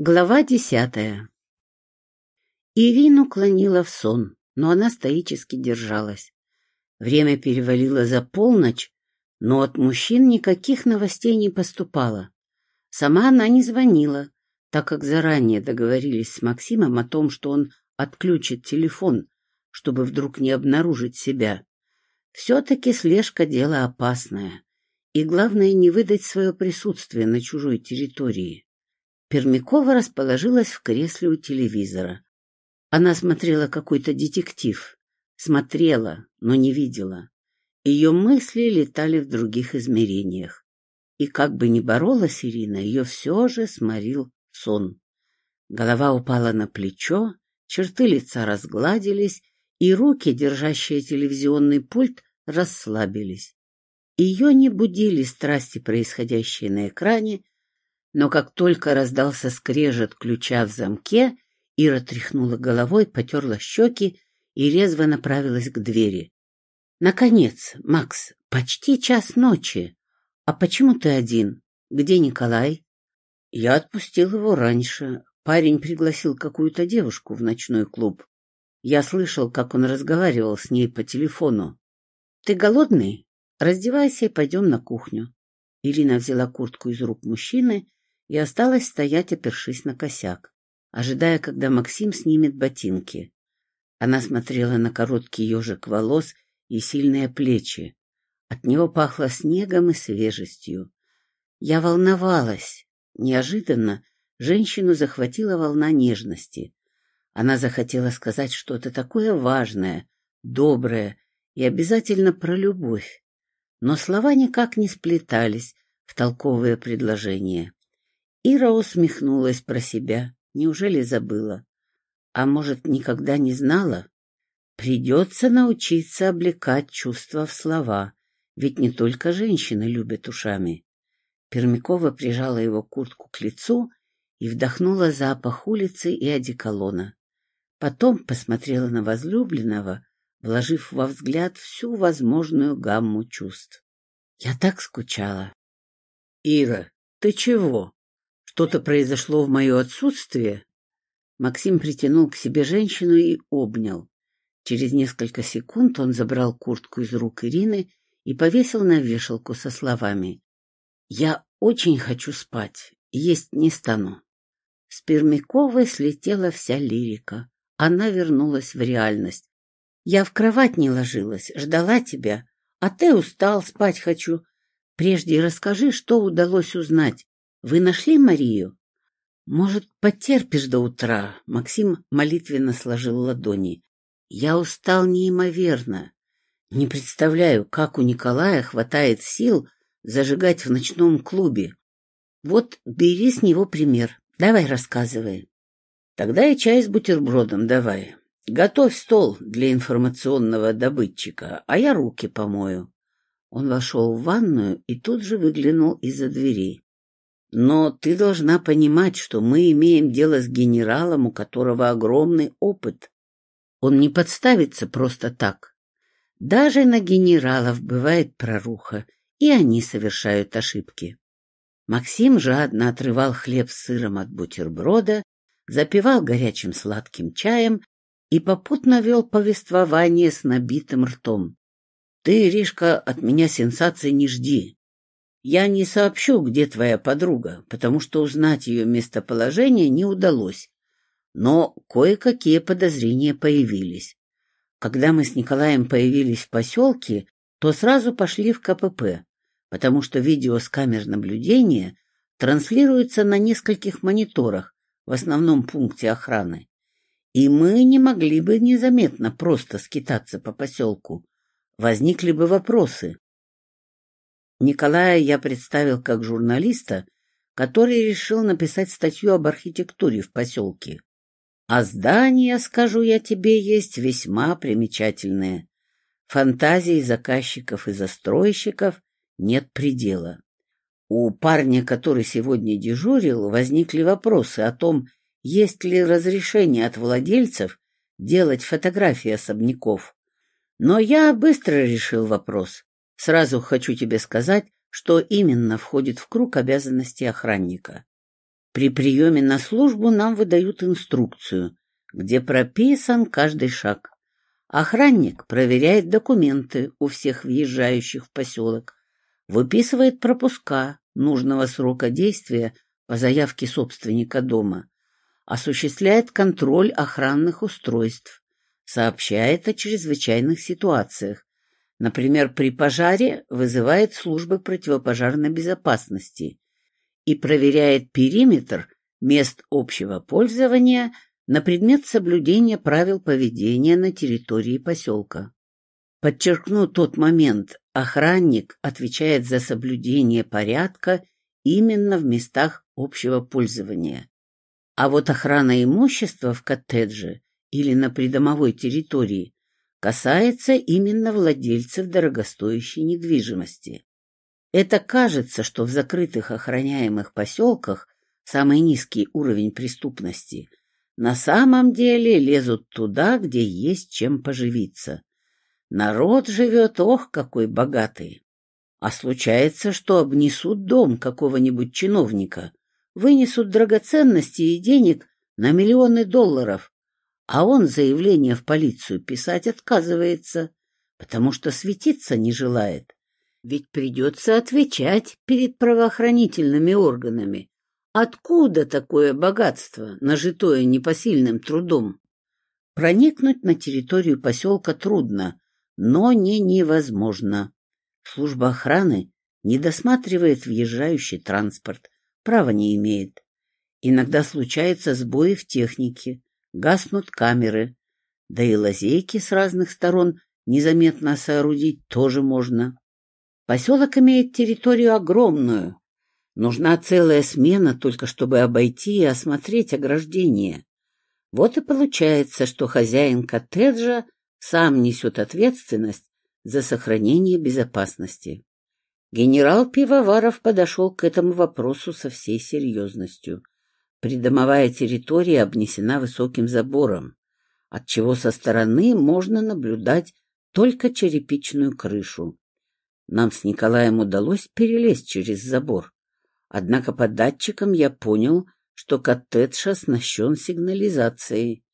Глава десятая Ирину клонила в сон, но она стоически держалась. Время перевалило за полночь, но от мужчин никаких новостей не поступало. Сама она не звонила, так как заранее договорились с Максимом о том, что он отключит телефон, чтобы вдруг не обнаружить себя. Все-таки слежка — дело опасное, и главное не выдать свое присутствие на чужой территории. Пермякова расположилась в кресле у телевизора. Она смотрела какой-то детектив. Смотрела, но не видела. Ее мысли летали в других измерениях. И как бы ни боролась Ирина, ее все же сморил сон. Голова упала на плечо, черты лица разгладились, и руки, держащие телевизионный пульт, расслабились. Ее не будили страсти, происходящие на экране, но как только раздался скрежет ключа в замке, Ира тряхнула головой, потерла щеки и резво направилась к двери. — Наконец, Макс, почти час ночи. А почему ты один? Где Николай? Я отпустил его раньше. Парень пригласил какую-то девушку в ночной клуб. Я слышал, как он разговаривал с ней по телефону. — Ты голодный? Раздевайся и пойдем на кухню. Ирина взяла куртку из рук мужчины и осталась стоять, опершись на косяк, ожидая, когда Максим снимет ботинки. Она смотрела на короткий ежик волос и сильные плечи. От него пахло снегом и свежестью. Я волновалась. Неожиданно женщину захватила волна нежности. Она захотела сказать что-то такое важное, доброе и обязательно про любовь. Но слова никак не сплетались в толковые предложения. Ира усмехнулась про себя. Неужели забыла? А может, никогда не знала? Придется научиться облекать чувства в слова, ведь не только женщины любят ушами. Пермякова прижала его куртку к лицу и вдохнула запах улицы и одеколона. Потом посмотрела на возлюбленного, вложив во взгляд всю возможную гамму чувств. Я так скучала. — Ира, ты чего? Что-то произошло в мое отсутствие? Максим притянул к себе женщину и обнял. Через несколько секунд он забрал куртку из рук Ирины и повесил на вешалку со словами «Я очень хочу спать, есть не стану». С Пермяковой слетела вся лирика. Она вернулась в реальность. «Я в кровать не ложилась, ждала тебя, а ты устал, спать хочу. Прежде расскажи, что удалось узнать. Вы нашли Марию?» «Может, потерпишь до утра?» Максим молитвенно сложил ладони. «Я устал неимоверно. Не представляю, как у Николая хватает сил зажигать в ночном клубе. Вот бери с него пример. Давай рассказывай. Тогда и чай с бутербродом давай. Готовь стол для информационного добытчика, а я руки помою. Он вошел в ванную и тут же выглянул из-за двери. Но ты должна понимать, что мы имеем дело с генералом, у которого огромный опыт. Он не подставится просто так. Даже на генералов бывает проруха, и они совершают ошибки. Максим жадно отрывал хлеб с сыром от бутерброда, запивал горячим сладким чаем и попутно вел повествование с набитым ртом. — Ты, Ришка, от меня сенсации не жди. Я не сообщу, где твоя подруга, потому что узнать ее местоположение не удалось. Но кое-какие подозрения появились. Когда мы с Николаем появились в поселке, то сразу пошли в КПП, потому что видео с камер наблюдения транслируется на нескольких мониторах, в основном пункте охраны. И мы не могли бы незаметно просто скитаться по поселку. Возникли бы вопросы. Николая я представил как журналиста, который решил написать статью об архитектуре в поселке. А здания, скажу я тебе, есть весьма примечательные. Фантазии заказчиков и застройщиков нет предела. У парня, который сегодня дежурил, возникли вопросы о том, есть ли разрешение от владельцев делать фотографии особняков. Но я быстро решил вопрос. Сразу хочу тебе сказать, что именно входит в круг обязанностей охранника. При приеме на службу нам выдают инструкцию, где прописан каждый шаг. Охранник проверяет документы у всех въезжающих в поселок, выписывает пропуска нужного срока действия по заявке собственника дома, осуществляет контроль охранных устройств, сообщает о чрезвычайных ситуациях, например, при пожаре вызывает службы противопожарной безопасности и проверяет периметр мест общего пользования на предмет соблюдения правил поведения на территории поселка. Подчеркну тот момент, охранник отвечает за соблюдение порядка именно в местах общего пользования. А вот охрана имущества в коттедже или на придомовой территории касается именно владельцев дорогостоящей недвижимости. Это кажется, что в закрытых охраняемых поселках самый низкий уровень преступности. На самом деле лезут туда, где есть чем поживиться. Народ живет, ох, какой богатый. А случается, что обнесут дом какого-нибудь чиновника, вынесут драгоценности и денег на миллионы долларов, а он заявление в полицию писать отказывается, потому что светиться не желает. Ведь придется отвечать перед правоохранительными органами. Откуда такое богатство, нажитое непосильным трудом? Проникнуть на территорию поселка трудно, но не невозможно. Служба охраны не досматривает въезжающий транспорт, права не имеет. Иногда случаются сбои в технике, гаснут камеры, да и лазейки с разных сторон незаметно соорудить тоже можно. Поселок имеет территорию огромную. Нужна целая смена, только чтобы обойти и осмотреть ограждение. Вот и получается, что хозяин коттеджа сам несет ответственность за сохранение безопасности. Генерал Пивоваров подошел к этому вопросу со всей серьезностью. Придомовая территория обнесена высоким забором, отчего со стороны можно наблюдать только черепичную крышу. Нам с Николаем удалось перелезть через забор. Однако по датчикам я понял, что коттедж оснащен сигнализацией.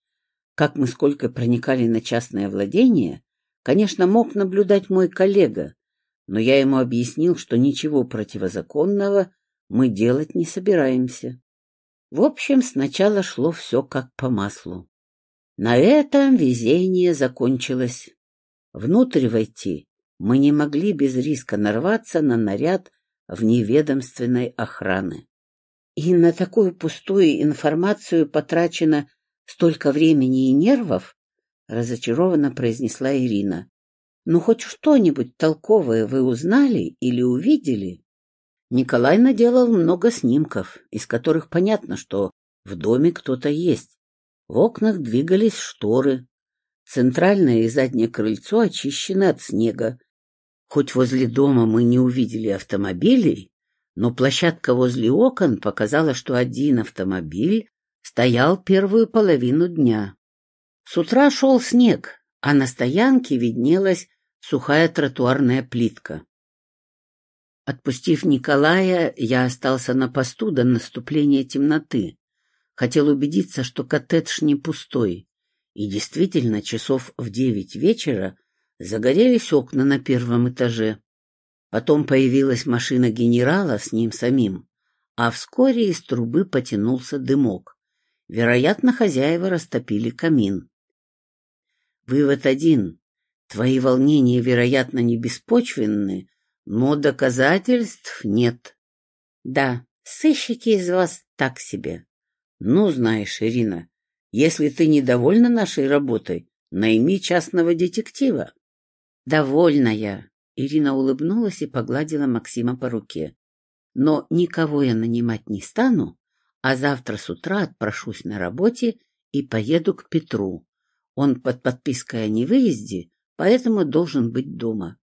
Как мы сколько проникали на частное владение, конечно, мог наблюдать мой коллега, но я ему объяснил, что ничего противозаконного мы делать не собираемся. В общем, сначала шло все как по маслу. На этом везение закончилось. Внутрь войти мы не могли без риска нарваться на наряд вневедомственной охраны. И на такую пустую информацию потрачено столько времени и нервов, разочарованно произнесла Ирина. Ну, хоть что-нибудь толковое вы узнали или увидели? Николай наделал много снимков, из которых понятно, что в доме кто-то есть. В окнах двигались шторы. Центральное и заднее крыльцо очищены от снега. Хоть возле дома мы не увидели автомобилей, но площадка возле окон показала, что один автомобиль стоял первую половину дня. С утра шел снег, а на стоянке виднелась сухая тротуарная плитка. Отпустив Николая, я остался на посту до наступления темноты. Хотел убедиться, что коттедж не пустой. И действительно, часов в девять вечера загорелись окна на первом этаже. Потом появилась машина генерала с ним самим, а вскоре из трубы потянулся дымок. Вероятно, хозяева растопили камин. Вывод один. Твои волнения, вероятно, не беспочвенны, но доказательств нет. Да, сыщики из вас так себе. Ну, знаешь, Ирина, если ты недовольна нашей работой, найми частного детектива. Довольна я. Ирина улыбнулась и погладила Максима по руке. Но никого я нанимать не стану, а завтра с утра отпрошусь на работе и поеду к Петру. Он под подпиской о невыезде, поэтому должен быть дома.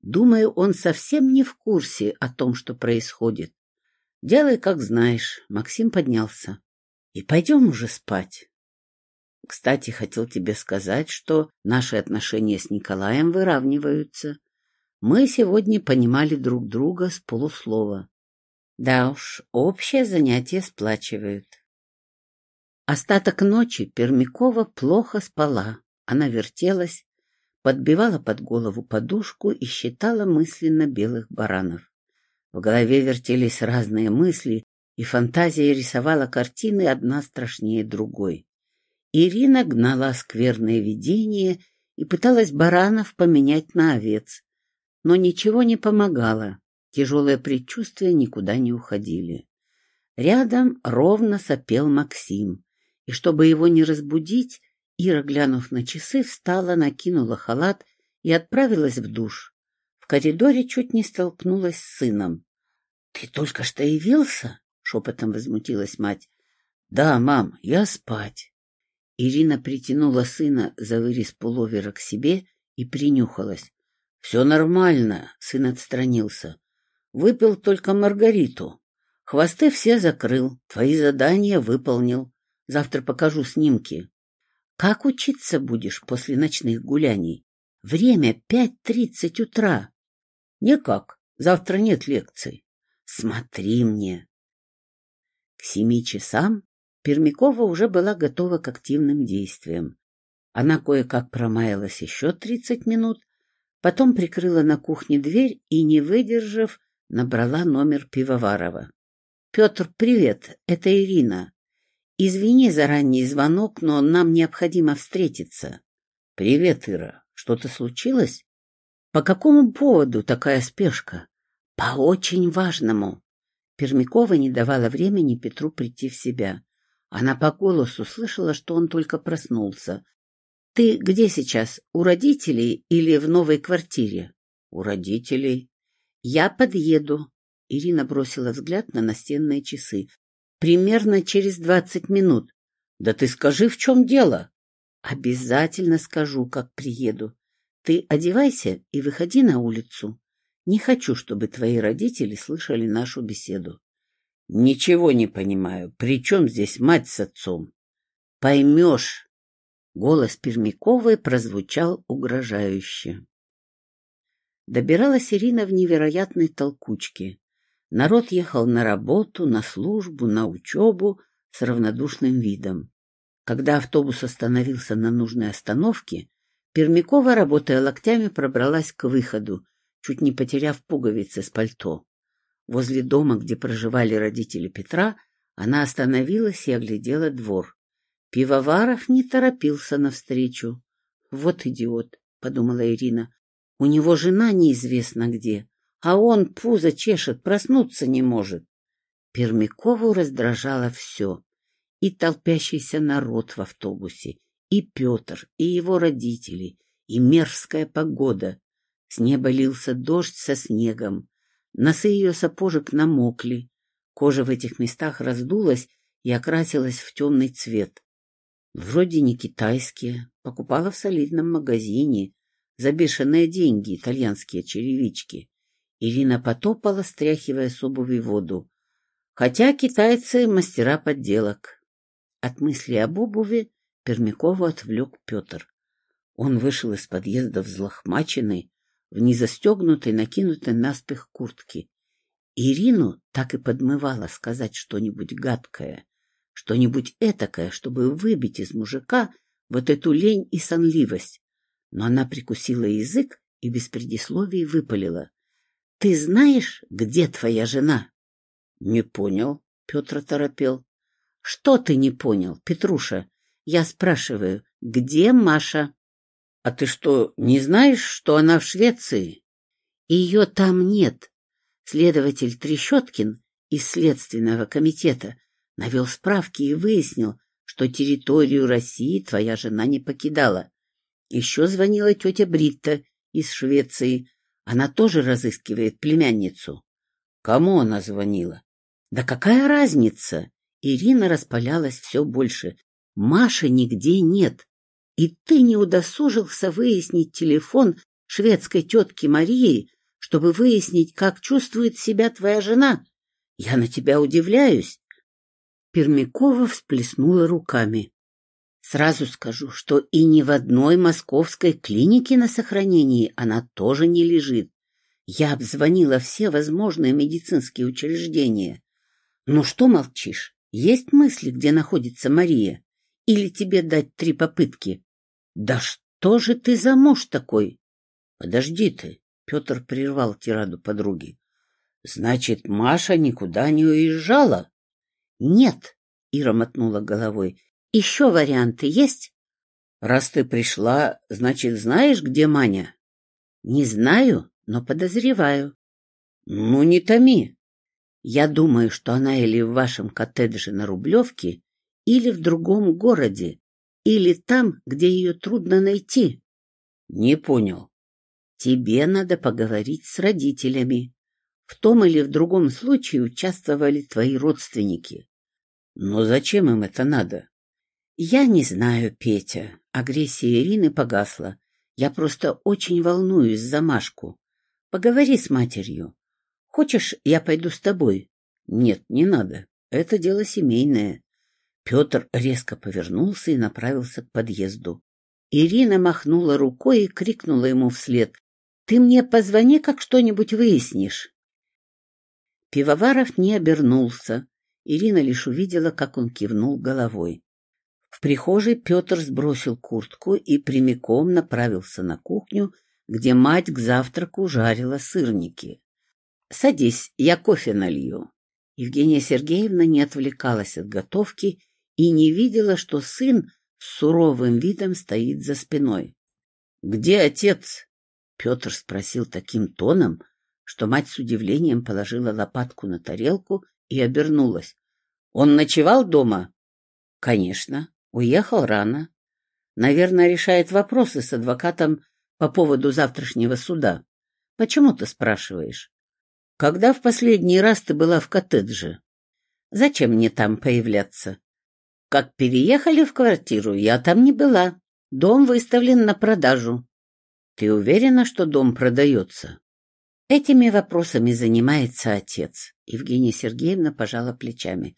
Думаю, он совсем не в курсе о том, что происходит. Делай, как знаешь. Максим поднялся. И пойдем уже спать. Кстати, хотел тебе сказать, что наши отношения с Николаем выравниваются. Мы сегодня понимали друг друга с полуслова. Да уж, общее занятие сплачивают. Остаток ночи Пермякова плохо спала. Она вертелась, подбивала под голову подушку и считала мысленно белых баранов. В голове вертелись разные мысли, и фантазия рисовала картины одна страшнее другой. Ирина гнала скверное видение и пыталась баранов поменять на овец, но ничего не помогало, тяжелые предчувствия никуда не уходили. Рядом ровно сопел Максим, и чтобы его не разбудить, Ира, глянув на часы, встала, накинула халат и отправилась в душ. В коридоре чуть не столкнулась с сыном. — Ты только что явился? — шепотом возмутилась мать. — Да, мам, я спать. Ирина притянула сына за вырез пуловера к себе и принюхалась. — Все нормально, — сын отстранился. — Выпил только Маргариту. Хвосты все закрыл, твои задания выполнил. Завтра покажу снимки. Как учиться будешь после ночных гуляний? Время пять тридцать утра. Никак, завтра нет лекций. Смотри мне. К семи часам Пермякова уже была готова к активным действиям. Она кое-как промаялась еще тридцать минут, потом прикрыла на кухне дверь и, не выдержав, набрала номер Пивоварова. — Петр, привет, это Ирина. Извини за ранний звонок, но нам необходимо встретиться. — Привет, Ира. Что-то случилось? — По какому поводу такая спешка? — По очень важному. Пермякова не давала времени Петру прийти в себя. Она по голосу слышала, что он только проснулся. — Ты где сейчас? У родителей или в новой квартире? — У родителей. — Я подъеду. Ирина бросила взгляд на настенные часы. Примерно через двадцать минут. Да ты скажи, в чем дело? Обязательно скажу, как приеду. Ты одевайся и выходи на улицу. Не хочу, чтобы твои родители слышали нашу беседу. Ничего не понимаю. При чем здесь мать с отцом? Поймешь. Голос Пермяковой прозвучал угрожающе. Добиралась Ирина в невероятной толкучке. Народ ехал на работу, на службу, на учебу с равнодушным видом. Когда автобус остановился на нужной остановке, Пермякова, работая локтями, пробралась к выходу, чуть не потеряв пуговицы с пальто. Возле дома, где проживали родители Петра, она остановилась и оглядела двор. Пивоваров не торопился навстречу. «Вот идиот», — подумала Ирина, — «у него жена неизвестно где, а он пузо чешет, проснуться не может. Пермякову раздражало все. И толпящийся народ в автобусе, и Петр, и его родители, и мерзкая погода. С неба лился дождь со снегом. Носы ее сапожек намокли. Кожа в этих местах раздулась и окрасилась в темный цвет. Вроде не китайские, покупала в солидном магазине за бешеные деньги итальянские черевички. Ирина потопала, стряхивая с обуви воду. Хотя китайцы — мастера подделок. От мысли об обуви Пермякову отвлек Петр. Он вышел из подъезда взлохмаченный, в незастегнутой, накинутой наспех куртке. Ирину так и подмывало сказать что-нибудь гадкое, что-нибудь этакое, чтобы выбить из мужика вот эту лень и сонливость. Но она прикусила язык и без предисловий выпалила. — Ты знаешь, где твоя жена? — Не понял, — Петр торопел. — Что ты не понял, Петруша? Я спрашиваю, где Маша? — А ты что, не знаешь, что она в Швеции? — Ее там нет. Следователь Трещоткин из Следственного комитета навел справки и выяснил, что территорию России твоя жена не покидала. Еще звонила тетя Бритта из Швеции, она тоже разыскивает племянницу. Кому она звонила? Да какая разница? Ирина распалялась все больше. Маши нигде нет. И ты не удосужился выяснить телефон шведской тетки Марии, чтобы выяснить, как чувствует себя твоя жена. Я на тебя удивляюсь. Пермякова всплеснула руками. Сразу скажу, что и ни в одной московской клинике на сохранении она тоже не лежит. Я обзвонила все возможные медицинские учреждения. Ну что молчишь? Есть мысли, где находится Мария? Или тебе дать три попытки? Да что же ты за муж такой? Подожди ты, Петр прервал тираду подруги. Значит, Маша никуда не уезжала? Нет, Ира мотнула головой. Еще варианты есть? Раз ты пришла, значит, знаешь, где Маня? Не знаю, но подозреваю. Ну, не томи. Я думаю, что она или в вашем коттедже на Рублевке, или в другом городе, или там, где ее трудно найти. Не понял. Тебе надо поговорить с родителями. В том или в другом случае участвовали твои родственники. Но зачем им это надо? Я не знаю, Петя. Агрессия Ирины погасла. Я просто очень волнуюсь за Машку. Поговори с матерью. Хочешь, я пойду с тобой? Нет, не надо. Это дело семейное. Петр резко повернулся и направился к подъезду. Ирина махнула рукой и крикнула ему вслед. — Ты мне позвони, как что-нибудь выяснишь. Пивоваров не обернулся. Ирина лишь увидела, как он кивнул головой. В прихожей Петр сбросил куртку и прямиком направился на кухню, где мать к завтраку жарила сырники. — Садись, я кофе налью. Евгения Сергеевна не отвлекалась от готовки и не видела, что сын с суровым видом стоит за спиной. — Где отец? — Петр спросил таким тоном, что мать с удивлением положила лопатку на тарелку и обернулась. — Он ночевал дома? — Конечно. Уехал рано. Наверное, решает вопросы с адвокатом по поводу завтрашнего суда. Почему ты спрашиваешь? Когда в последний раз ты была в коттедже? Зачем мне там появляться? Как переехали в квартиру, я там не была. Дом выставлен на продажу. Ты уверена, что дом продается? Этими вопросами занимается отец. Евгения Сергеевна пожала плечами.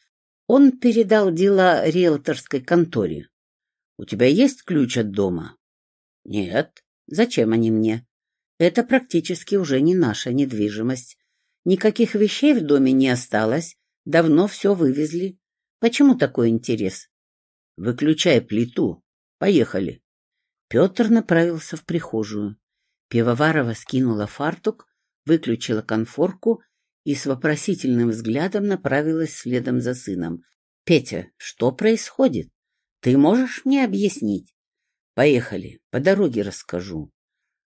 Он передал дела риэлторской конторе. У тебя есть ключ от дома? Нет. Зачем они мне? Это практически уже не наша недвижимость. Никаких вещей в доме не осталось, давно все вывезли. Почему такой интерес? Выключай плиту. Поехали. Петр направился в прихожую. Пивоварова скинула фартук, выключила конфорку и с вопросительным взглядом направилась следом за сыном. — Петя, что происходит? Ты можешь мне объяснить? Поехали, по дороге расскажу.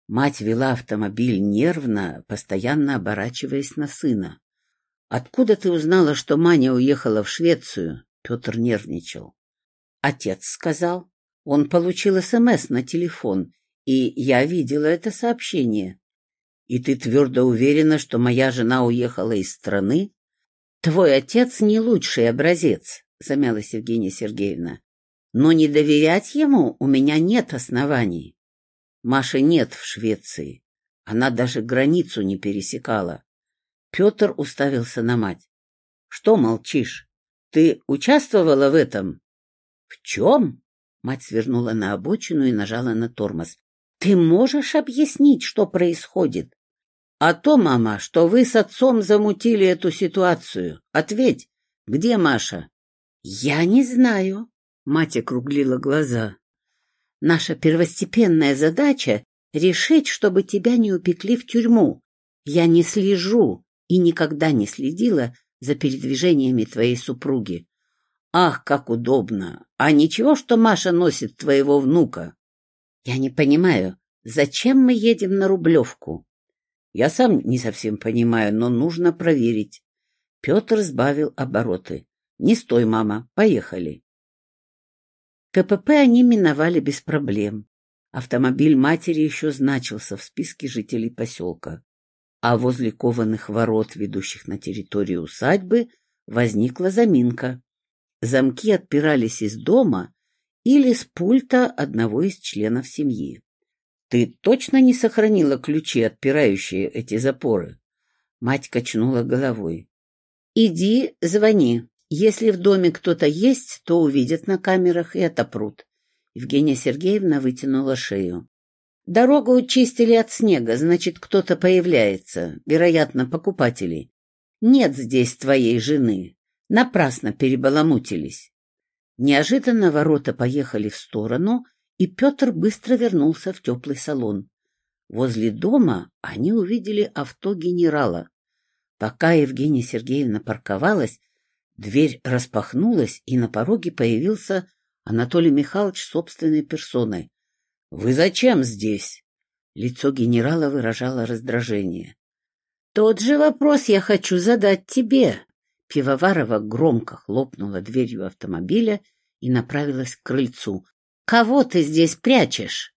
Мать вела автомобиль нервно, постоянно оборачиваясь на сына. — Откуда ты узнала, что Маня уехала в Швецию? Петр нервничал. Отец сказал. Он получил СМС на телефон, и я видела это сообщение. И ты твердо уверена, что моя жена уехала из страны? Твой отец не лучший образец, замялась Евгения Сергеевна. Но не доверять ему у меня нет оснований. Маши нет в Швеции. Она даже границу не пересекала. Петр уставился на мать. — Что молчишь? Ты участвовала в этом? — В чем? Мать свернула на обочину и нажала на тормоз. — Ты можешь объяснить, что происходит? — А то, мама, что вы с отцом замутили эту ситуацию. Ответь, где Маша? — Я не знаю. Мать округлила глаза. Наша первостепенная задача — решить, чтобы тебя не упекли в тюрьму. Я не слежу и никогда не следила за передвижениями твоей супруги. Ах, как удобно! А ничего, что Маша носит твоего внука? Я не понимаю, зачем мы едем на Рублевку? Я сам не совсем понимаю, но нужно проверить. Петр сбавил обороты. Не стой, мама, поехали. КПП они миновали без проблем. Автомобиль матери еще значился в списке жителей поселка. А возле кованых ворот, ведущих на территорию усадьбы, возникла заминка. Замки отпирались из дома или с пульта одного из членов семьи. — Ты точно не сохранила ключи, отпирающие эти запоры? Мать качнула головой. — Иди, звони. Если в доме кто-то есть, то увидят на камерах и отопрут. Евгения Сергеевна вытянула шею. Дорогу чистили от снега, значит, кто-то появляется, вероятно, покупатели. Нет здесь твоей жены. Напрасно перебаламутились. Неожиданно ворота поехали в сторону, и Петр быстро вернулся в теплый салон. Возле дома они увидели авто генерала. Пока Евгения Сергеевна парковалась, дверь распахнулась, и на пороге появился Анатолий Михайлович собственной персоной. — Вы зачем здесь? Лицо генерала выражало раздражение. — Тот же вопрос я хочу задать тебе. Пивоварова громко хлопнула дверью автомобиля и направилась к крыльцу. — Кого ты здесь прячешь?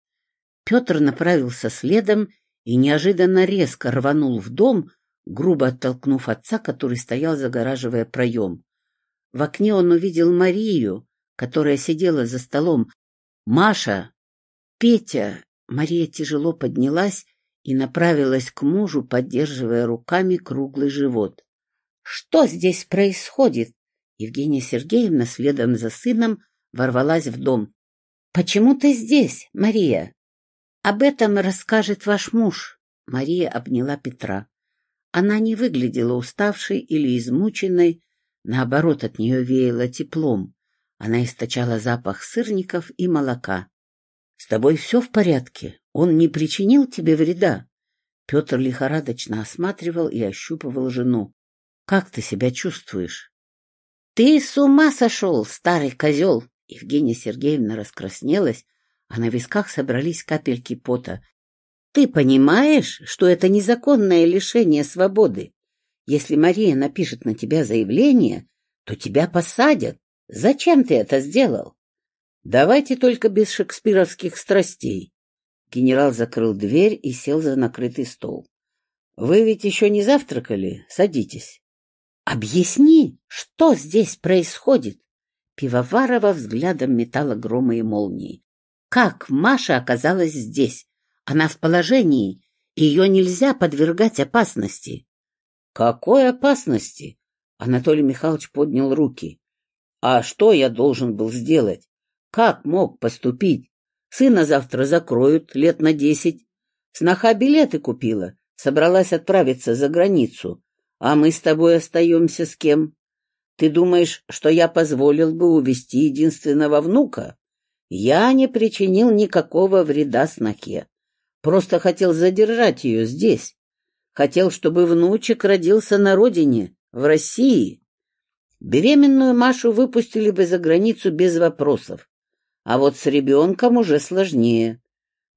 Петр направился следом и неожиданно резко рванул в дом, грубо оттолкнув отца, который стоял, загораживая проем. В окне он увидел Марию, которая сидела за столом. «Маша!» «Петя!» Мария тяжело поднялась и направилась к мужу, поддерживая руками круглый живот. «Что здесь происходит?» Евгения Сергеевна следом за сыном ворвалась в дом. «Почему ты здесь, Мария?» «Об этом расскажет ваш муж», — Мария обняла Петра. Она не выглядела уставшей или измученной, наоборот, от нее веяло теплом. Она источала запах сырников и молока. — С тобой все в порядке? Он не причинил тебе вреда? Петр лихорадочно осматривал и ощупывал жену. — Как ты себя чувствуешь? — Ты с ума сошел, старый козел! Евгения Сергеевна раскраснелась, а на висках собрались капельки пота. Ты понимаешь, что это незаконное лишение свободы? Если Мария напишет на тебя заявление, то тебя посадят. Зачем ты это сделал? Давайте только без шекспировских страстей. Генерал закрыл дверь и сел за накрытый стол. Вы ведь еще не завтракали? Садитесь. Объясни, что здесь происходит? Пивоварова взглядом метала громы и молнии. Как Маша оказалась здесь? Она в положении, ее нельзя подвергать опасности. — Какой опасности? Анатолий Михайлович поднял руки. — А что я должен был сделать? Как мог поступить? Сына завтра закроют лет на десять. Сноха билеты купила, собралась отправиться за границу. А мы с тобой остаемся с кем? Ты думаешь, что я позволил бы увести единственного внука? Я не причинил никакого вреда снохе. Просто хотел задержать ее здесь. Хотел, чтобы внучек родился на родине, в России. Беременную Машу выпустили бы за границу без вопросов. А вот с ребенком уже сложнее.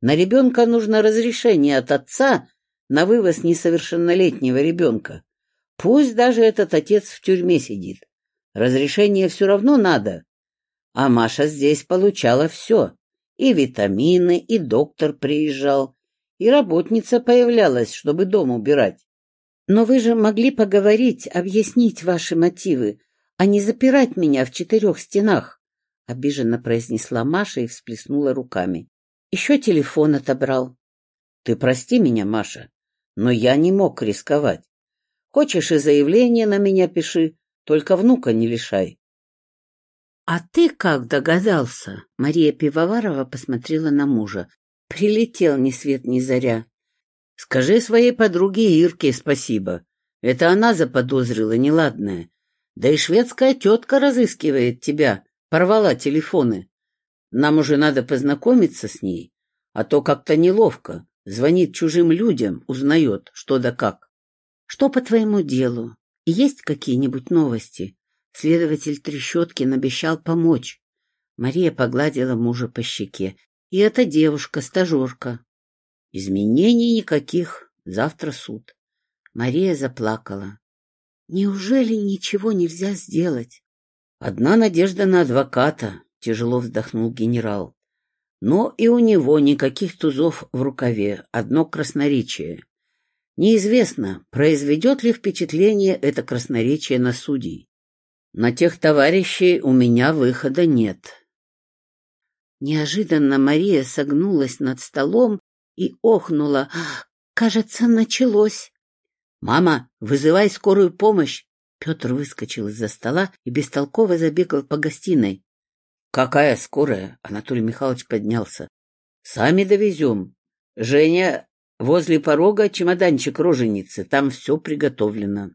На ребенка нужно разрешение от отца на вывоз несовершеннолетнего ребенка. Пусть даже этот отец в тюрьме сидит. Разрешение все равно надо. А Маша здесь получала все. И витамины, и доктор приезжал, и работница появлялась, чтобы дом убирать. Но вы же могли поговорить, объяснить ваши мотивы, а не запирать меня в четырех стенах, — обиженно произнесла Маша и всплеснула руками. Еще телефон отобрал. — Ты прости меня, Маша, но я не мог рисковать. Хочешь и заявление на меня пиши, только внука не лишай. «А ты как догадался?» Мария Пивоварова посмотрела на мужа. «Прилетел ни свет ни заря». «Скажи своей подруге Ирке спасибо. Это она заподозрила неладное. Да и шведская тетка разыскивает тебя, порвала телефоны. Нам уже надо познакомиться с ней, а то как-то неловко. Звонит чужим людям, узнает, что да как. Что по твоему делу? Есть какие-нибудь новости?» Следователь Трещоткин обещал помочь. Мария погладила мужа по щеке. И эта девушка, стажерка. Изменений никаких. Завтра суд. Мария заплакала. Неужели ничего нельзя сделать? Одна надежда на адвоката, тяжело вздохнул генерал. Но и у него никаких тузов в рукаве, одно красноречие. Неизвестно, произведет ли впечатление это красноречие на судей. На тех товарищей у меня выхода нет. Неожиданно Мария согнулась над столом и охнула. Кажется, началось. «Мама, вызывай скорую помощь!» Петр выскочил из-за стола и бестолково забегал по гостиной. «Какая скорая?» — Анатолий Михайлович поднялся. «Сами довезем. Женя, возле порога чемоданчик роженицы, там все приготовлено.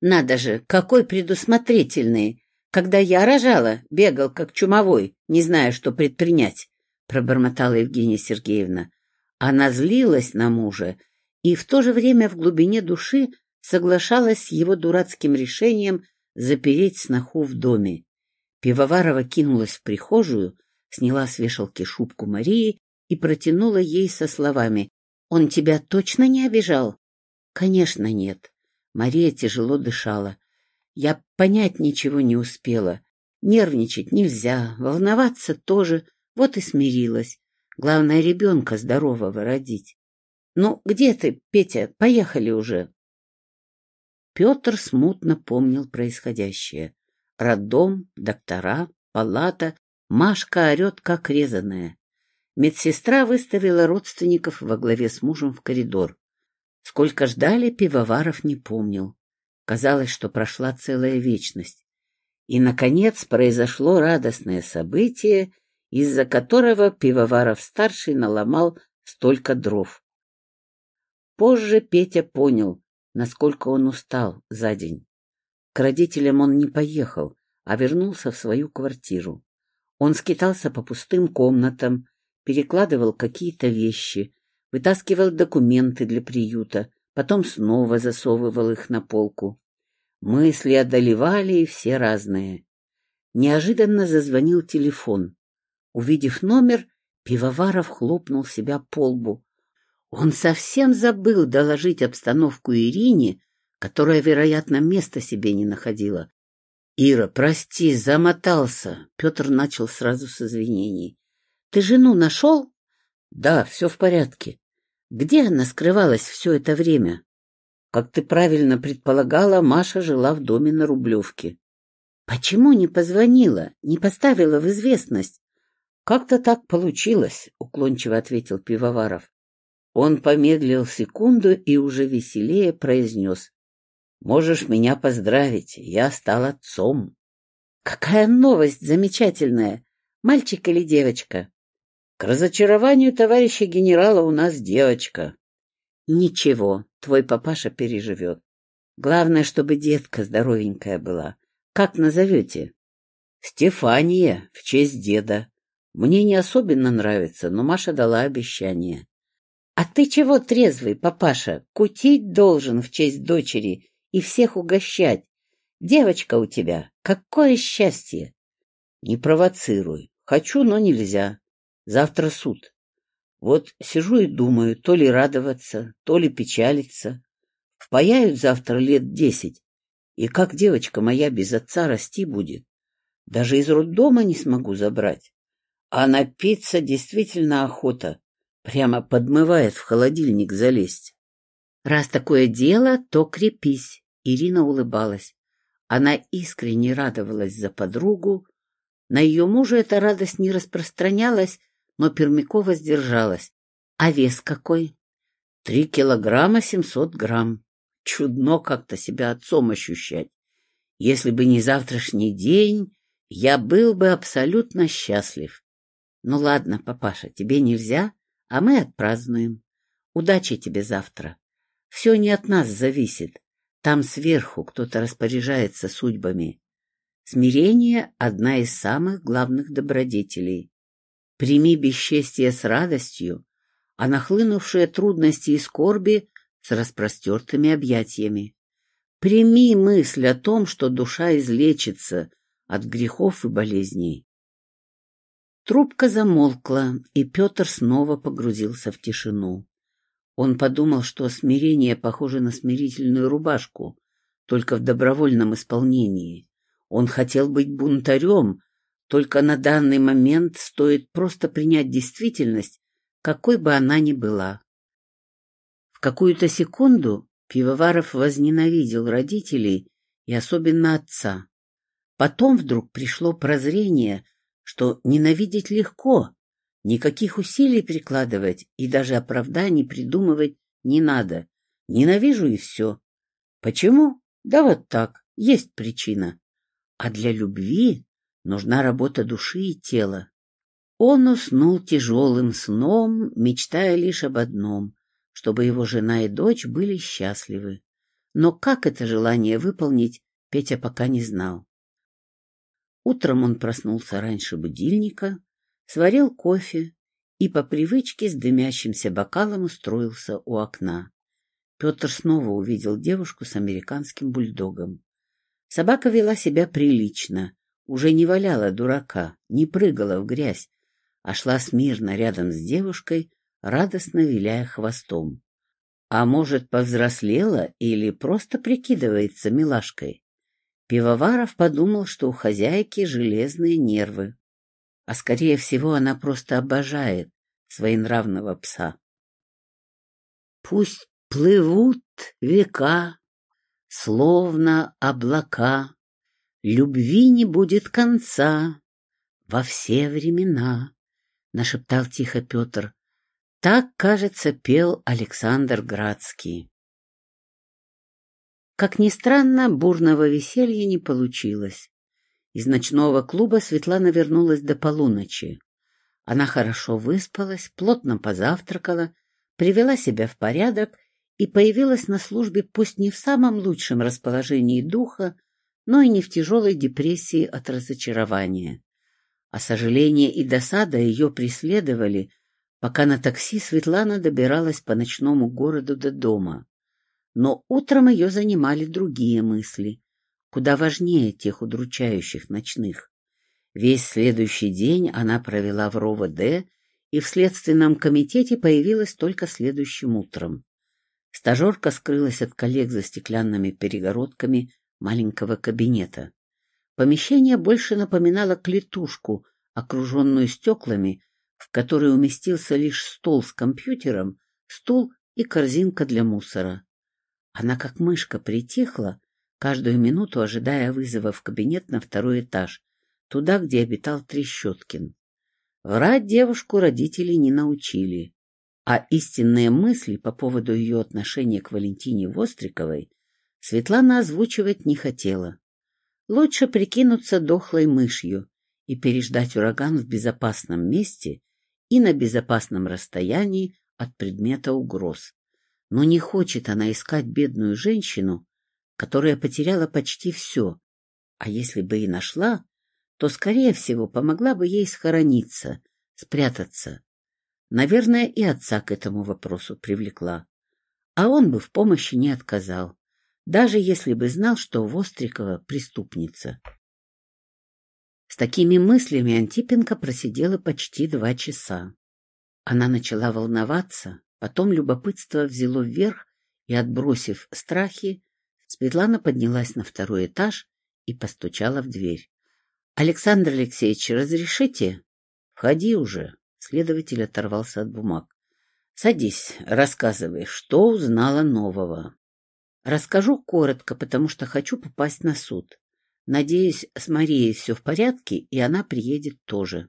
Надо же, какой предусмотрительный! Когда я рожала, бегал как чумовой, не зная, что предпринять, — пробормотала Евгения Сергеевна. Она злилась на мужа и в то же время в глубине души соглашалась с его дурацким решением запереть сноху в доме. Пивоварова кинулась в прихожую, сняла с вешалки шубку Марии и протянула ей со словами «Он тебя точно не обижал?» «Конечно нет». Мария тяжело дышала. «Я понять ничего не успела. Нервничать нельзя, волноваться тоже, вот и смирилась. Главное, ребенка здорового родить. Ну, где ты, Петя? Поехали уже. Петр смутно помнил происходящее. Роддом, доктора, палата, Машка орет, как резаная. Медсестра выставила родственников во главе с мужем в коридор. Сколько ждали, пивоваров не помнил. Казалось, что прошла целая вечность. И, наконец, произошло радостное событие, из-за которого пивоваров-старший наломал столько дров. Позже Петя понял, насколько он устал за день. К родителям он не поехал, а вернулся в свою квартиру. Он скитался по пустым комнатам, перекладывал какие-то вещи, вытаскивал документы для приюта, потом снова засовывал их на полку. Мысли одолевали и все разные. Неожиданно зазвонил телефон. Увидев номер, Пивоваров хлопнул себя по лбу. Он совсем забыл доложить обстановку Ирине, которая, вероятно, места себе не находила. — Ира, прости, замотался. Петр начал сразу с извинений. — Ты жену нашел? — Да, все в порядке. — Где она скрывалась все это время? — Как ты правильно предполагала, Маша жила в доме на Рублевке. — Почему не позвонила, не поставила в известность? — Как-то так получилось, — уклончиво ответил Пивоваров. Он помедлил секунду и уже веселее произнес. — Можешь меня поздравить, я стал отцом. — Какая новость замечательная! Мальчик или девочка? — К разочарованию товарища генерала у нас девочка. — Ничего, твой папаша переживет. Главное, чтобы детка здоровенькая была. Как назовете? — Стефания, в честь деда. Мне не особенно нравится, но Маша дала обещание. — А ты чего трезвый, папаша? Кутить должен в честь дочери и всех угощать. Девочка у тебя, какое счастье! — Не провоцируй. Хочу, но нельзя. Завтра суд. Вот сижу и думаю, то ли радоваться, то ли печалиться. Впаяют завтра лет десять, и как девочка моя без отца расти будет? Даже из роддома не смогу забрать. А напиться действительно охота. Прямо подмывает в холодильник залезть. Раз такое дело, то крепись. Ирина улыбалась. Она искренне радовалась за подругу. На ее мужа эта радость не распространялась, но Пермякова сдержалась. А вес какой? Три килограмма семьсот грамм. Чудно как-то себя отцом ощущать. Если бы не завтрашний день, я был бы абсолютно счастлив. Ну ладно, папаша, тебе нельзя, а мы отпразднуем. Удачи тебе завтра. Все не от нас зависит. Там сверху кто-то распоряжается судьбами. Смирение — одна из самых главных добродетелей. Прими бесчестие с радостью, а нахлынувшие трудности и скорби с распростертыми объятиями. Прими мысль о том, что душа излечится от грехов и болезней. Трубка замолкла, и Петр снова погрузился в тишину. Он подумал, что смирение похоже на смирительную рубашку, только в добровольном исполнении. Он хотел быть бунтарем, только на данный момент стоит просто принять действительность, какой бы она ни была. В какую-то секунду Пивоваров возненавидел родителей и особенно отца. Потом вдруг пришло прозрение, что ненавидеть легко, никаких усилий прикладывать и даже оправданий придумывать не надо. Ненавижу и все. Почему? Да вот так, есть причина. А для любви нужна работа души и тела. Он уснул тяжелым сном, мечтая лишь об одном — чтобы его жена и дочь были счастливы. Но как это желание выполнить, Петя пока не знал. Утром он проснулся раньше будильника, сварил кофе и по привычке с дымящимся бокалом устроился у окна. Петр снова увидел девушку с американским бульдогом. Собака вела себя прилично, уже не валяла дурака, не прыгала в грязь, а шла смирно рядом с девушкой, радостно виляя хвостом. А может, повзрослела или просто прикидывается милашкой? Пивоваров подумал, что у хозяйки железные нервы. А скорее всего, она просто обожает своенравного пса. Пусть плывут века, словно облака, Любви не будет конца во все времена, — нашептал тихо Петр. Так, кажется, пел Александр Градский. Как ни странно, бурного веселья не получилось. Из ночного клуба Светлана вернулась до полуночи. Она хорошо выспалась, плотно позавтракала, привела себя в порядок и появилась на службе пусть не в самом лучшем расположении духа, но и не в тяжелой депрессии от разочарования. А сожаление и досада ее преследовали, пока на такси Светлана добиралась по ночному городу до дома. Но утром ее занимали другие мысли, куда важнее тех удручающих ночных. Весь следующий день она провела в РОВД и в Следственном комитете появилась только следующим утром. Стажерка скрылась от коллег за стеклянными перегородками маленького кабинета. Помещение больше напоминало клетушку, окруженную стеклами, в которой уместился лишь стол с компьютером, стул и корзинка для мусора. Она как мышка притихла, каждую минуту ожидая вызова в кабинет на второй этаж, туда, где обитал Трещоткин. Врать девушку родители не научили, а истинные мысли по поводу ее отношения к Валентине Востриковой Светлана озвучивать не хотела. Лучше прикинуться дохлой мышью и переждать ураган в безопасном месте и на безопасном расстоянии от предмета угроз. Но не хочет она искать бедную женщину, которая потеряла почти все, а если бы и нашла, то, скорее всего, помогла бы ей схорониться, спрятаться. Наверное, и отца к этому вопросу привлекла. А он бы в помощи не отказал даже если бы знал, что Вострикова преступница. С такими мыслями Антипенко просидела почти два часа. Она начала волноваться, потом любопытство взяло вверх, и, отбросив страхи, Светлана поднялась на второй этаж и постучала в дверь. — Александр Алексеевич, разрешите? — Входи уже. Следователь оторвался от бумаг. — Садись, рассказывай, что узнала нового. Расскажу коротко, потому что хочу попасть на суд. Надеюсь, с Марией все в порядке, и она приедет тоже.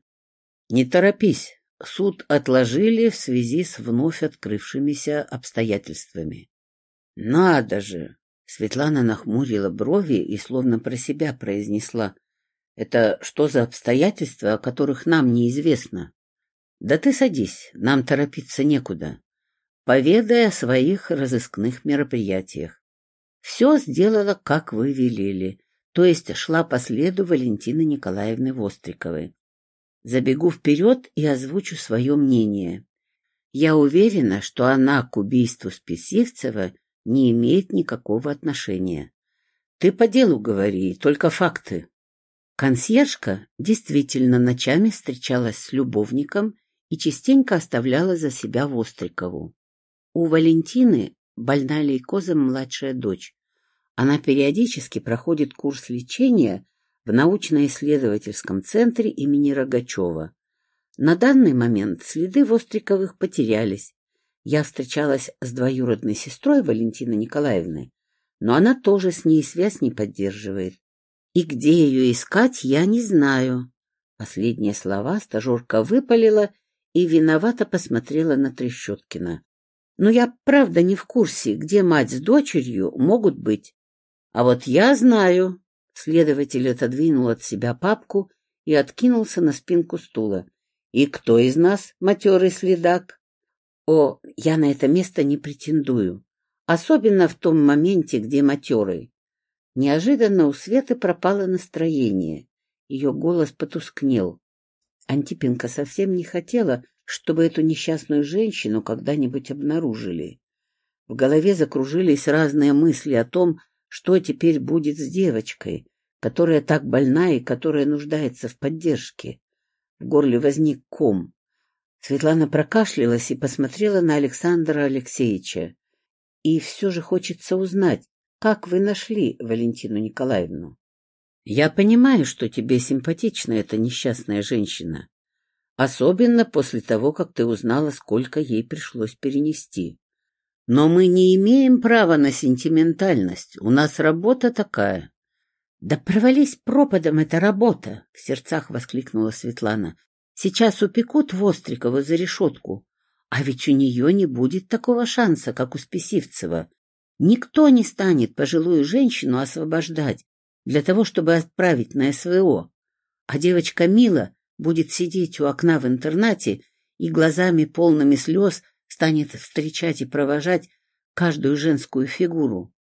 Не торопись. Суд отложили в связи с вновь открывшимися обстоятельствами. Надо же! Светлана нахмурила брови и словно про себя произнесла. Это что за обстоятельства, о которых нам неизвестно? Да ты садись, нам торопиться некуда. Поведай о своих разыскных мероприятиях. Все сделала, как вы велели, то есть шла по следу Валентины Николаевны Востриковой. Забегу вперед и озвучу свое мнение. Я уверена, что она к убийству Списивцева не имеет никакого отношения. Ты по делу говори, только факты. Консьержка действительно ночами встречалась с любовником и частенько оставляла за себя Вострикову. У Валентины больна лейкозом младшая дочь. Она периодически проходит курс лечения в научно-исследовательском центре имени Рогачева. На данный момент следы Востриковых потерялись. Я встречалась с двоюродной сестрой Валентины Николаевны, но она тоже с ней связь не поддерживает. И где ее искать, я не знаю. Последние слова стажерка выпалила и виновато посмотрела на Трещоткина. Но я правда не в курсе, где мать с дочерью могут быть. А вот я знаю. Следователь отодвинул от себя папку и откинулся на спинку стула. И кто из нас матерый следак? О, я на это место не претендую. Особенно в том моменте, где матерый. Неожиданно у Светы пропало настроение. Ее голос потускнел. Антипенко совсем не хотела, чтобы эту несчастную женщину когда-нибудь обнаружили. В голове закружились разные мысли о том, что теперь будет с девочкой, которая так больна и которая нуждается в поддержке. В горле возник ком. Светлана прокашлялась и посмотрела на Александра Алексеевича. И все же хочется узнать, как вы нашли Валентину Николаевну? Я понимаю, что тебе симпатична эта несчастная женщина. Особенно после того, как ты узнала, сколько ей пришлось перенести. Но мы не имеем права на сентиментальность. У нас работа такая. — Да провались пропадом эта работа! — в сердцах воскликнула Светлана. — Сейчас упекут Вострикову за решетку. А ведь у нее не будет такого шанса, как у Списивцева. Никто не станет пожилую женщину освобождать для того, чтобы отправить на СВО. А девочка Мила будет сидеть у окна в интернате и глазами полными слез станет встречать и провожать каждую женскую фигуру.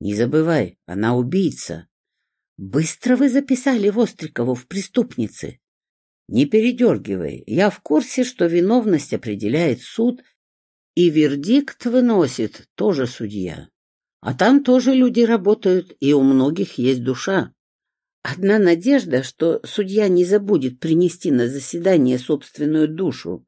Не забывай, она убийца. Быстро вы записали Вострикову в преступнице. Не передергивай. Я в курсе, что виновность определяет суд, и вердикт выносит тоже судья. А там тоже люди работают, и у многих есть душа. Одна надежда, что судья не забудет принести на заседание собственную душу.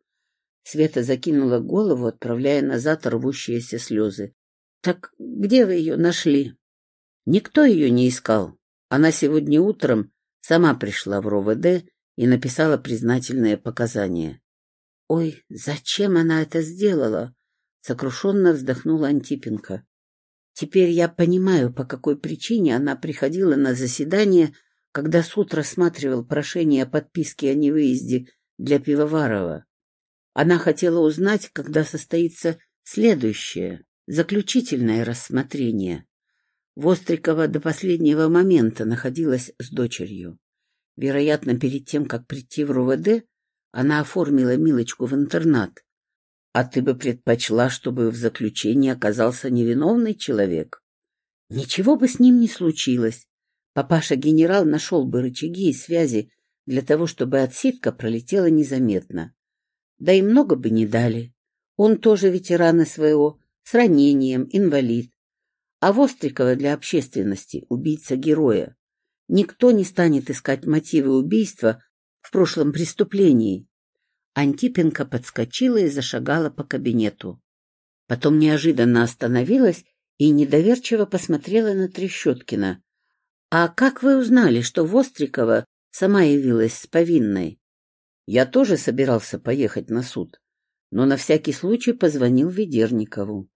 Света закинула голову, отправляя назад рвущиеся слезы. — Так где вы ее нашли? — Никто ее не искал. Она сегодня утром сама пришла в РОВД и написала признательные показания. — Ой, зачем она это сделала? — сокрушенно вздохнула Антипенко. — Теперь я понимаю, по какой причине она приходила на заседание, когда суд рассматривал прошение о подписке о невыезде для Пивоварова. Она хотела узнать, когда состоится следующее, заключительное рассмотрение. Вострикова до последнего момента находилась с дочерью. Вероятно, перед тем, как прийти в РУВД, она оформила Милочку в интернат. А ты бы предпочла, чтобы в заключении оказался невиновный человек? Ничего бы с ним не случилось. Папаша-генерал нашел бы рычаги и связи для того, чтобы отсидка пролетела незаметно. Да и много бы не дали. Он тоже ветеран СВО, с ранением, инвалид. А Вострикова для общественности убийца героя. Никто не станет искать мотивы убийства в прошлом преступлении. Антипенко подскочила и зашагала по кабинету. Потом неожиданно остановилась и недоверчиво посмотрела на Трещоткина. — А как вы узнали, что Вострикова сама явилась с повинной? Я тоже собирался поехать на суд, но на всякий случай позвонил Ведерникову.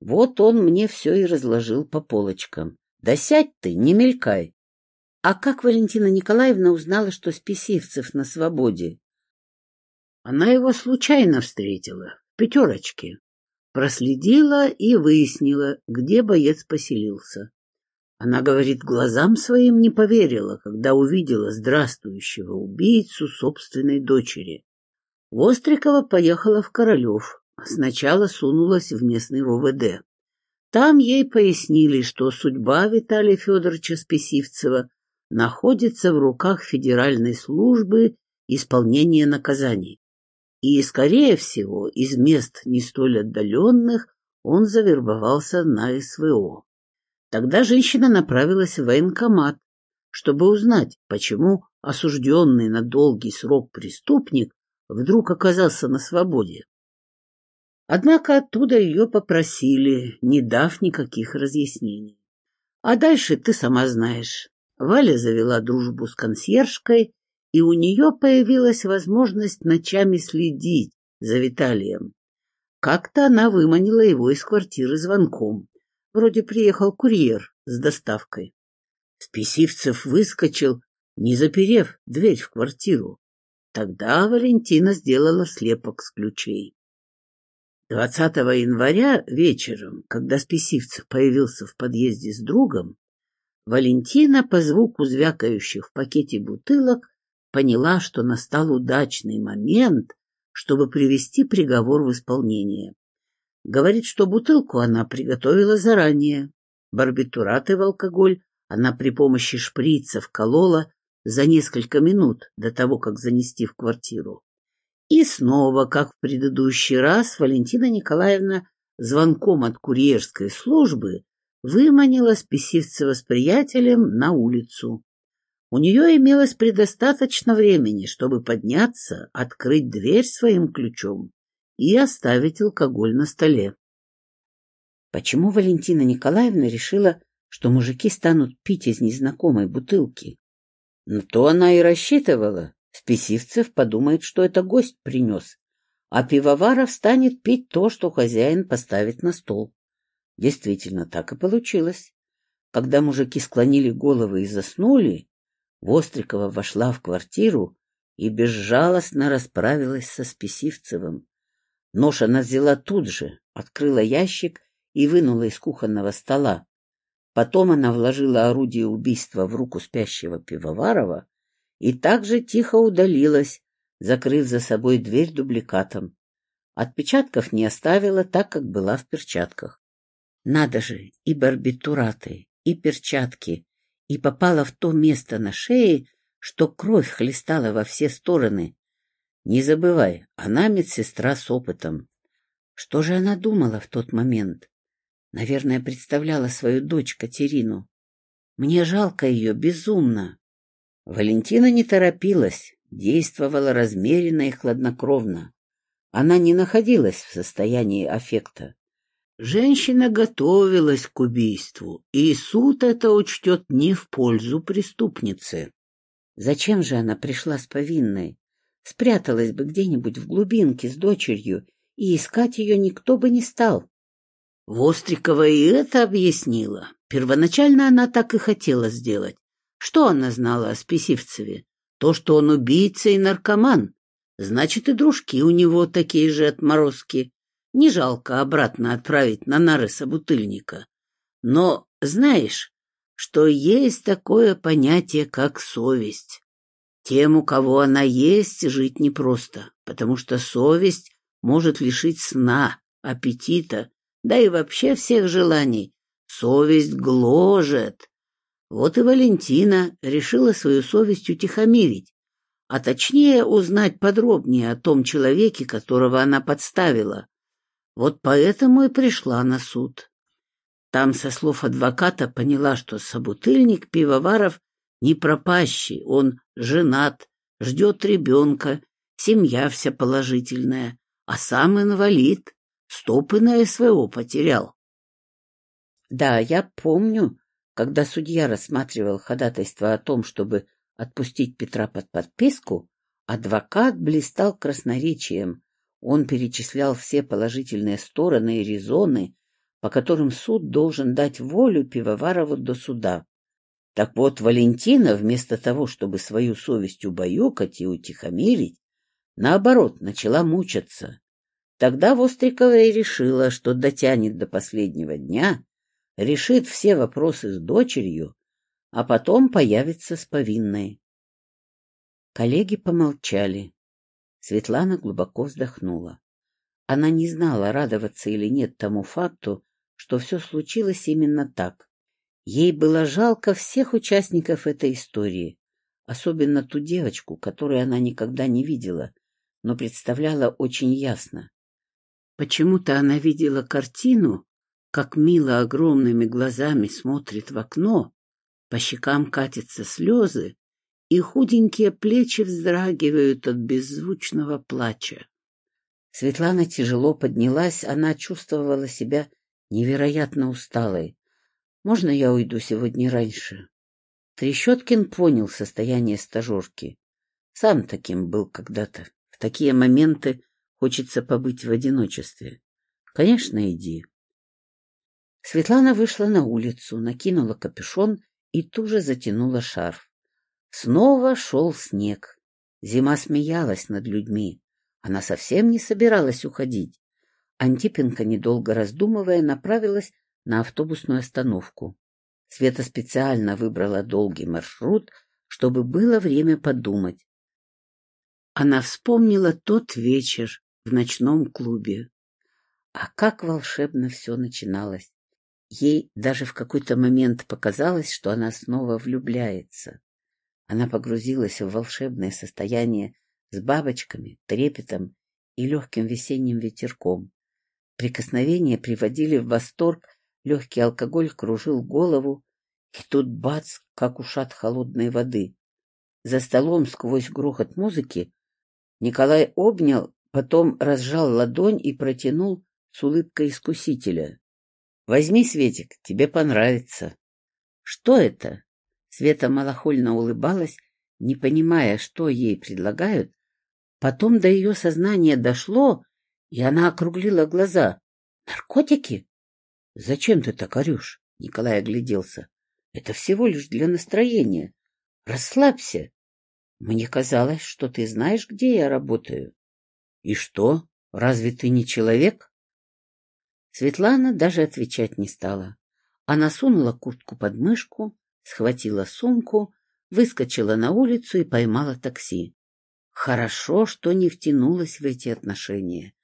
Вот он мне все и разложил по полочкам. Да сядь ты, не мелькай. А как Валентина Николаевна узнала, что Списивцев на свободе? Она его случайно встретила, в пятерочке. Проследила и выяснила, где боец поселился. Она, говорит, глазам своим не поверила, когда увидела здравствующего убийцу собственной дочери. Вострикова поехала в Королев, сначала сунулась в местный РОВД. Там ей пояснили, что судьба Виталия Федоровича Списивцева находится в руках Федеральной службы исполнения наказаний. И, скорее всего, из мест не столь отдаленных он завербовался на СВО. Тогда женщина направилась в военкомат, чтобы узнать, почему осужденный на долгий срок преступник вдруг оказался на свободе. Однако оттуда ее попросили, не дав никаких разъяснений. А дальше ты сама знаешь. Валя завела дружбу с консьержкой, и у нее появилась возможность ночами следить за Виталием. Как-то она выманила его из квартиры звонком. Вроде приехал курьер с доставкой. Списивцев выскочил, не заперев дверь в квартиру. Тогда Валентина сделала слепок с ключей. 20 января вечером, когда Списивцев появился в подъезде с другом, Валентина по звуку звякающих в пакете бутылок поняла, что настал удачный момент, чтобы привести приговор в исполнение. Говорит, что бутылку она приготовила заранее. Барбитураты в алкоголь она при помощи шприца вколола за несколько минут до того, как занести в квартиру. И снова, как в предыдущий раз, Валентина Николаевна звонком от курьерской службы выманила Списивцева с на улицу. У нее имелось предостаточно времени, чтобы подняться, открыть дверь своим ключом и оставить алкоголь на столе. Почему Валентина Николаевна решила, что мужики станут пить из незнакомой бутылки? На то она и рассчитывала. Спесивцев подумает, что это гость принес, а пивоваров станет пить то, что хозяин поставит на стол. Действительно, так и получилось. Когда мужики склонили головы и заснули, Вострикова вошла в квартиру и безжалостно расправилась со Спесивцевым. Нож она взяла тут же, открыла ящик и вынула из кухонного стола. Потом она вложила орудие убийства в руку спящего Пивоварова и также тихо удалилась, закрыв за собой дверь дубликатом. Отпечатков не оставила, так как была в перчатках. Надо же, и барбитураты, и перчатки, и попала в то место на шее, что кровь хлестала во все стороны. Не забывай, она медсестра с опытом. Что же она думала в тот момент? Наверное, представляла свою дочь Катерину. Мне жалко ее безумно. Валентина не торопилась, действовала размеренно и хладнокровно. Она не находилась в состоянии аффекта. Женщина готовилась к убийству, и суд это учтет не в пользу преступницы. Зачем же она пришла с повинной? Спряталась бы где-нибудь в глубинке с дочерью, и искать ее никто бы не стал. Вострикова и это объяснила. Первоначально она так и хотела сделать. Что она знала о Списивцеве? То, что он убийца и наркоман. Значит, и дружки у него такие же отморозки. Не жалко обратно отправить на нары собутыльника. Но знаешь, что есть такое понятие, как совесть. Тем, у кого она есть, жить непросто, потому что совесть может лишить сна, аппетита, да и вообще всех желаний. Совесть гложет. Вот и Валентина решила свою совесть утихомирить, а точнее узнать подробнее о том человеке, которого она подставила. Вот поэтому и пришла на суд. Там, со слов адвоката, поняла, что собутыльник Пивоваров не пропащий, он женат, ждет ребенка, семья вся положительная, а сам инвалид, стопы на СВО потерял. Да, я помню, когда судья рассматривал ходатайство о том, чтобы отпустить Петра под подписку, адвокат блистал красноречием. Он перечислял все положительные стороны и резоны, по которым суд должен дать волю Пивоварову до суда. Так вот, Валентина, вместо того, чтобы свою совесть убаюкать и утихомирить, наоборот, начала мучаться. Тогда Вострикова и решила, что дотянет до последнего дня, решит все вопросы с дочерью, а потом появится с повинной. Коллеги помолчали. Светлана глубоко вздохнула. Она не знала, радоваться или нет тому факту, что все случилось именно так. Ей было жалко всех участников этой истории, особенно ту девочку, которую она никогда не видела, но представляла очень ясно. Почему-то она видела картину, как Мила огромными глазами смотрит в окно, по щекам катятся слезы, и худенькие плечи вздрагивают от беззвучного плача. Светлана тяжело поднялась, она чувствовала себя невероятно усталой. Можно я уйду сегодня раньше? Трещоткин понял состояние стажерки. Сам таким был когда-то. В такие моменты хочется побыть в одиночестве. Конечно, иди. Светлана вышла на улицу, накинула капюшон и туже затянула шарф. Снова шел снег. Зима смеялась над людьми. Она совсем не собиралась уходить. Антипенко, недолго раздумывая, направилась на автобусную остановку. Света специально выбрала долгий маршрут, чтобы было время подумать. Она вспомнила тот вечер в ночном клубе. А как волшебно все начиналось. Ей даже в какой-то момент показалось, что она снова влюбляется. Она погрузилась в волшебное состояние с бабочками, трепетом и легким весенним ветерком. Прикосновения приводили в восторг, легкий алкоголь кружил голову, и тут бац, как ушат холодной воды. За столом сквозь грохот музыки Николай обнял, потом разжал ладонь и протянул с улыбкой искусителя. — Возьми, Светик, тебе понравится. — Что это? Света малохольно улыбалась, не понимая, что ей предлагают. Потом до ее сознания дошло, и она округлила глаза. — Наркотики? — Зачем ты так орешь? — Николай огляделся. — Это всего лишь для настроения. Расслабься. Мне казалось, что ты знаешь, где я работаю. — И что? Разве ты не человек? Светлана даже отвечать не стала. Она сунула куртку под мышку, схватила сумку, выскочила на улицу и поймала такси. Хорошо, что не втянулась в эти отношения.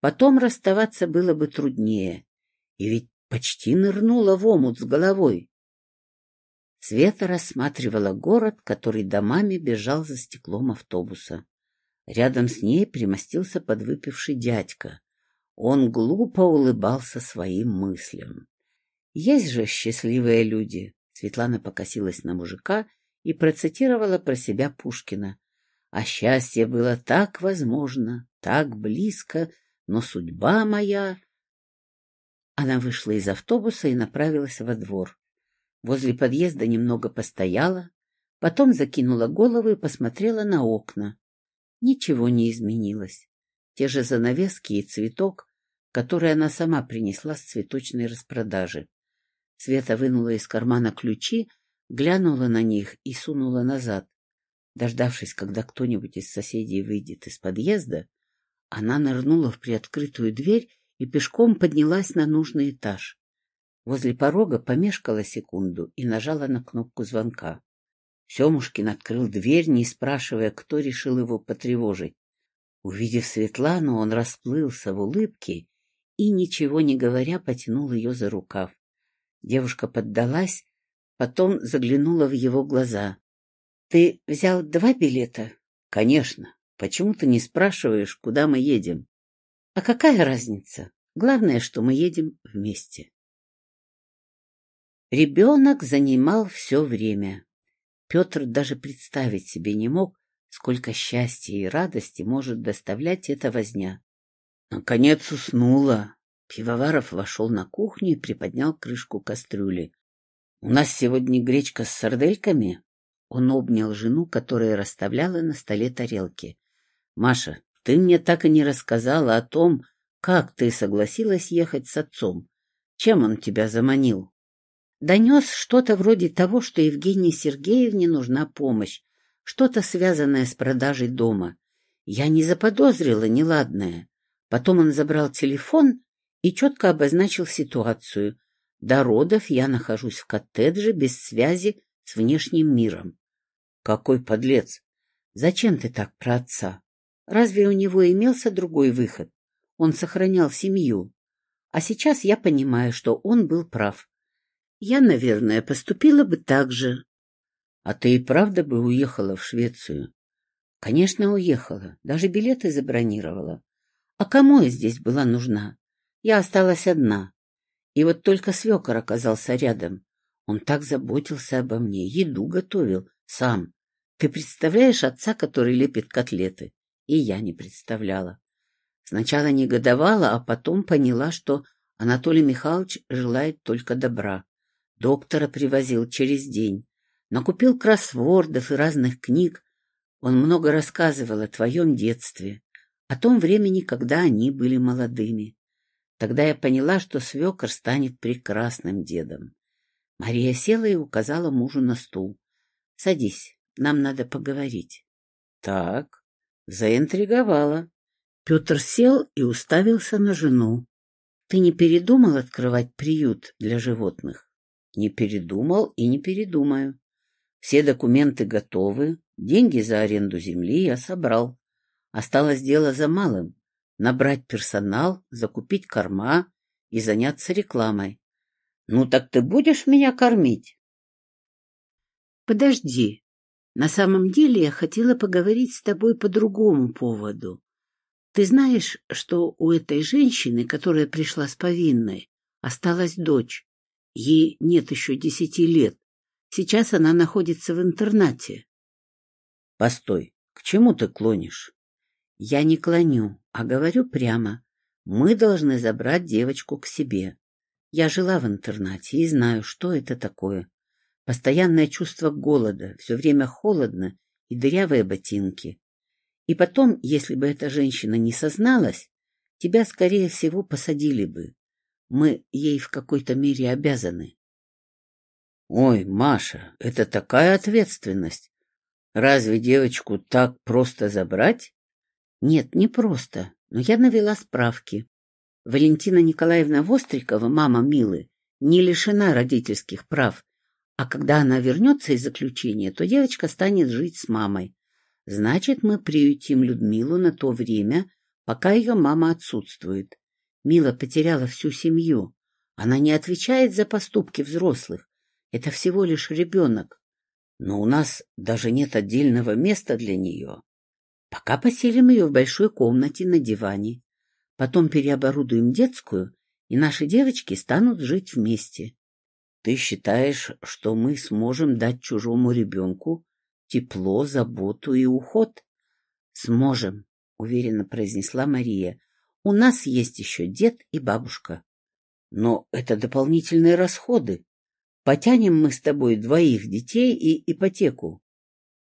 Потом расставаться было бы труднее. И ведь почти нырнула в омут с головой. Света рассматривала город, который домами бежал за стеклом автобуса. Рядом с ней примостился подвыпивший дядька. Он глупо улыбался своим мыслям. Есть же счастливые люди. Светлана покосилась на мужика и процитировала про себя Пушкина. А счастье было так возможно, так близко, но судьба моя... Она вышла из автобуса и направилась во двор. Возле подъезда немного постояла, потом закинула голову и посмотрела на окна. Ничего не изменилось. Те же занавески и цветок, который она сама принесла с цветочной распродажи. Света вынула из кармана ключи, глянула на них и сунула назад. Дождавшись, когда кто-нибудь из соседей выйдет из подъезда, она нырнула в приоткрытую дверь и пешком поднялась на нужный этаж. Возле порога помешкала секунду и нажала на кнопку звонка. Семушкин открыл дверь, не спрашивая, кто решил его потревожить. Увидев Светлану, он расплылся в улыбке и, ничего не говоря, потянул ее за рукав. Девушка поддалась, потом заглянула в его глаза. — Ты взял два билета? — Конечно. Почему ты не спрашиваешь, куда мы едем? — А какая разница? Главное, что мы едем вместе. Ребенок занимал все время. Петр даже представить себе не мог, сколько счастья и радости может доставлять эта возня. Наконец уснула. Пивоваров вошел на кухню и приподнял крышку кастрюли. — У нас сегодня гречка с сардельками? Он обнял жену, которая расставляла на столе тарелки. — Маша, ты мне так и не рассказала о том, как ты согласилась ехать с отцом. Чем он тебя заманил? донес что-то вроде того, что Евгении Сергеевне нужна помощь, что-то связанное с продажей дома. Я не заподозрила неладное. Потом он забрал телефон и четко обозначил ситуацию. До родов я нахожусь в коттедже без связи с внешним миром. Какой подлец! Зачем ты так про отца? Разве у него имелся другой выход? Он сохранял семью. А сейчас я понимаю, что он был прав. Я, наверное, поступила бы так же. А ты и правда бы уехала в Швецию? Конечно, уехала. Даже билеты забронировала. А кому я здесь была нужна? Я осталась одна. И вот только свекор оказался рядом. Он так заботился обо мне, еду готовил, сам. Ты представляешь отца, который лепит котлеты? И я не представляла. Сначала негодовала, а потом поняла, что Анатолий Михайлович желает только добра. Доктора привозил через день. Накупил кроссвордов и разных книг. Он много рассказывал о твоем детстве, о том времени, когда они были молодыми. Тогда я поняла, что свекор станет прекрасным дедом. Мария села и указала мужу на стул. — Садись, нам надо поговорить. — Так, заинтриговала. Петр сел и уставился на жену. — Ты не передумал открывать приют для животных? Не передумал и не передумаю. Все документы готовы, деньги за аренду земли я собрал. Осталось дело за малым — набрать персонал, закупить корма и заняться рекламой. Ну так ты будешь меня кормить? Подожди. На самом деле я хотела поговорить с тобой по другому поводу. Ты знаешь, что у этой женщины, которая пришла с повинной, осталась дочь. Ей нет еще десяти лет. Сейчас она находится в интернате. Постой, к чему ты клонишь? Я не клоню, а говорю прямо. Мы должны забрать девочку к себе. Я жила в интернате и знаю, что это такое. Постоянное чувство голода, все время холодно и дырявые ботинки. И потом, если бы эта женщина не созналась, тебя, скорее всего, посадили бы. Мы ей в какой-то мере обязаны. Ой, Маша, это такая ответственность. Разве девочку так просто забрать? Нет, не просто, но я навела справки. Валентина Николаевна Вострикова, мама Милы, не лишена родительских прав, а когда она вернется из заключения, то девочка станет жить с мамой. Значит, мы приютим Людмилу на то время, пока ее мама отсутствует. Мила потеряла всю семью. Она не отвечает за поступки взрослых. Это всего лишь ребенок. Но у нас даже нет отдельного места для нее. Пока поселим ее в большой комнате на диване. Потом переоборудуем детскую, и наши девочки станут жить вместе. Ты считаешь, что мы сможем дать чужому ребенку тепло, заботу и уход? Сможем, уверенно произнесла Мария. У нас есть еще дед и бабушка. Но это дополнительные расходы. Потянем мы с тобой двоих детей и ипотеку.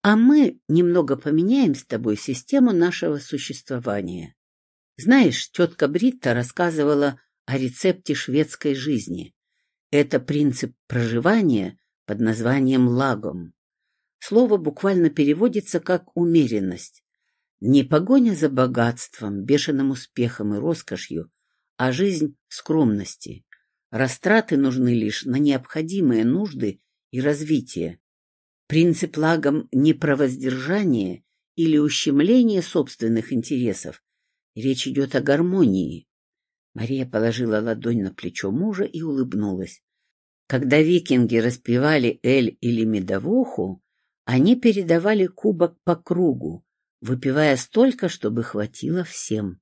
А мы немного поменяем с тобой систему нашего существования. Знаешь, тетка Бритта рассказывала о рецепте шведской жизни. Это принцип проживания под названием лагом. Слово буквально переводится как «умеренность». Не погоня за богатством, бешеным успехом и роскошью, а жизнь скромности. Растраты нужны лишь на необходимые нужды и развитие. Принцип лагом не про воздержание или ущемление собственных интересов, Речь идет о гармонии. Мария положила ладонь на плечо мужа и улыбнулась. Когда викинги распевали эль или медовуху, они передавали кубок по кругу, выпивая столько, чтобы хватило всем.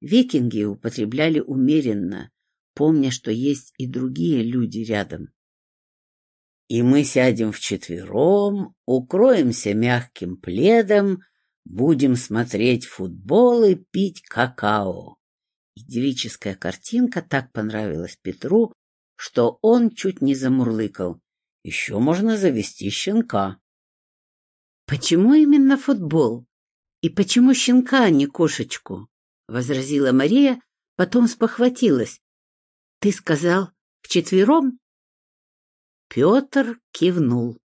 Викинги употребляли умеренно, помня, что есть и другие люди рядом. И мы сядем вчетвером, укроемся мягким пледом, Будем смотреть футбол и пить какао. Идиллическая картинка так понравилась Петру, что он чуть не замурлыкал. Еще можно завести щенка. — Почему именно футбол? И почему щенка, а не кошечку? — возразила Мария, потом спохватилась. — Ты сказал, вчетвером? Петр кивнул.